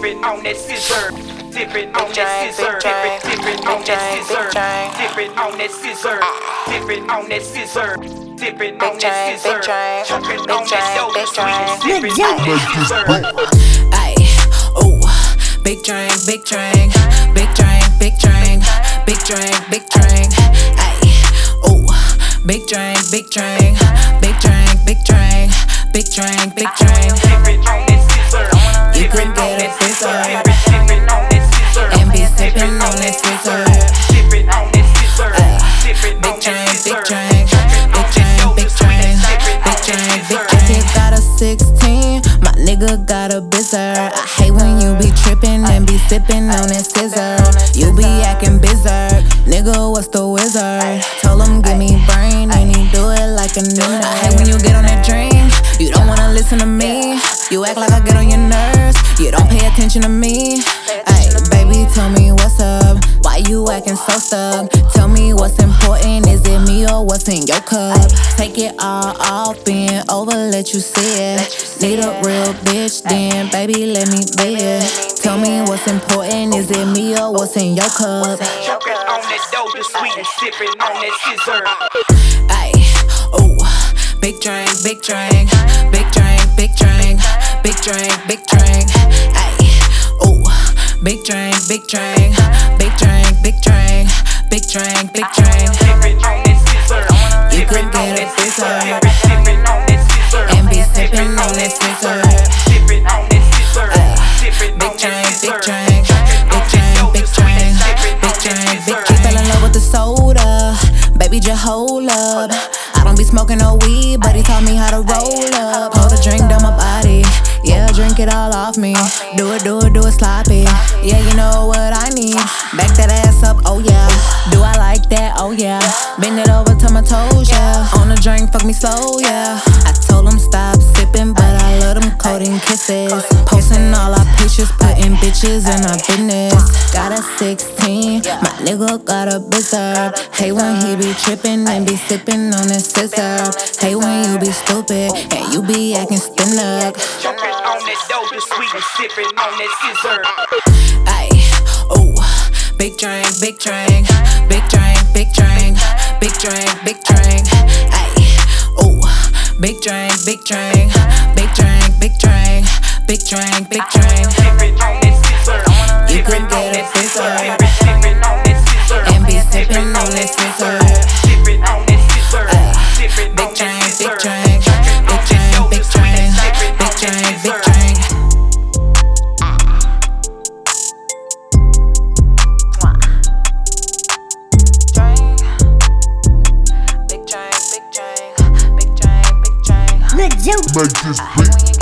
Dipping on that scissor. Dipping on that scissor. Dipping, dipping on that scissor. Dipping on that scissor. Dipping on that scissor. Dipping on that scissor. Choking on that dope sweet. Dipping on that scissor. Ayy, ooh, big drink, big drink, big drink, big drink, big drink, big drink. Ayy, ooh, big drink, big drink, big drink, big drink, big drink, big drink. Scissor. scissor. On that scissor. And be sipping on that scissor. Uh, Dipping on that scissor. Dipping Big on drink, big scissor. drink, big that drink, big sweet. drink, big on drink, big scissor. drink. Kid got a 16, my nigga got a bizzer. I hate when you be tripping and be sipping on that scissor. You be acting bizarre, nigga, what's the wizard? Told him give me brain and he do it like a nigga. I hate when you get on that drink, you don't wanna listen to me. You act like I get on your nerves, you don't pay attention to me. Ay, baby, tell me what's up. Why you acting so stuck? Tell me what's important. Is it me or what's in your cup? Take it all off, bend over, let you see it. Need a real bitch, then baby, let me be it. Tell me what's important. Is it me or what's in your cup? And. Ay, ooh, big drink, big drink, big drink, drink, big drink. Ay, ooh, big drink, big drink, big drink, big drink, big drink, big drink. You could get a scissor. And be sipping on that scissor. Big drink, big drink, big drink, big drink, big drink, big drink. Fell in love with the soda, baby, just hold up. I don't be smoking no weed, but he taught me how to roll up. Hold a drink down my it all off me. Do it, do it, do it sloppy. Yeah, you know what I need. Back that ass up, oh yeah. Do I like that? Oh yeah. Bend it over to my toes, yeah. On the drink, fuck me slow, yeah. I told him stop sipping, but I love them coating kisses. Posting all our pictures, putting bitches in our business. Got a 16, my nigga got a bizarre. Hey when he be tripping and be sipping on his scissor. Hey when you be stupid and you be acting stuck. Choking on that dope sweet and sipping on that scissor. Ay, ooh, big drink, big drink, big drink, big drink, big drink, big drink. Ay, ooh, big drink, big drink, big drink, big drink, big drink, big drink. Make this beat